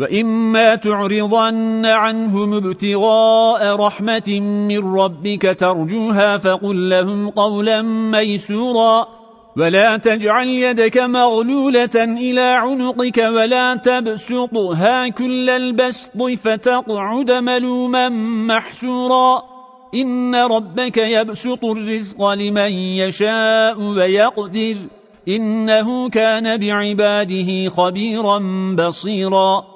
وَإِمَّا تُعْرِضَنَّ عَنْهُمُ ابْتِغَاءَ رَحْمَةٍ مِّن رَّبِّكَ تَرْجُوهَا فَقُل لَّهُمْ قَوْلًا مَّيْسُورًا وَلَا تَجْعَلْ يَدَكَ مَغْلُولَةً إِلَى عُنُقِكَ وَلَا تَبْسُطْهَا كُلَّ الْبَسْطِ فَتَقْعُدَ مَلُومًا مَّحْسُورًا إِنَّ رَبَّكَ يَبْسُطُ الرِّزْقَ لِمَن يَشَاءُ وَيَقْدِرُ إِنَّهُ كَانَ بِعِبَادِهِ خَبِيرًا بَصِيرًا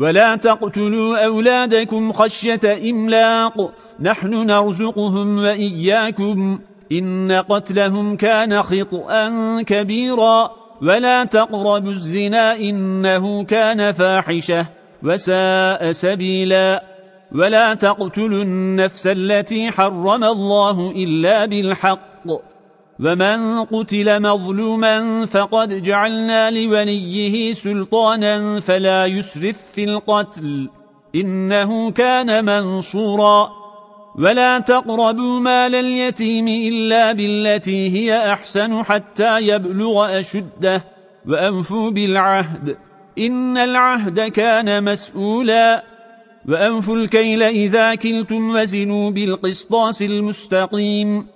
ولا تقتلوا أولادكم خشية إملاق. نحن نرزقهم وإياكم. إن قتلهم كان خطأا كبيرا. ولا تقربوا الزنا إنه كان فاحشة وساء سبيلا. ولا تقتلوا النفس التي حرم الله إلا بالحق. ومن قتل مظلوما فقد جعلنا لوليه سلطانا فلا يسرف في القتل إنه كان منصورا ولا تقربوا مال اليتيم إلا بالتي هي أحسن حتى يبلغ أشده وأنفوا بالعهد إن العهد كان مسؤولا وأنفوا الكيل إذا كلتم وزنوا بالقسطاس المستقيم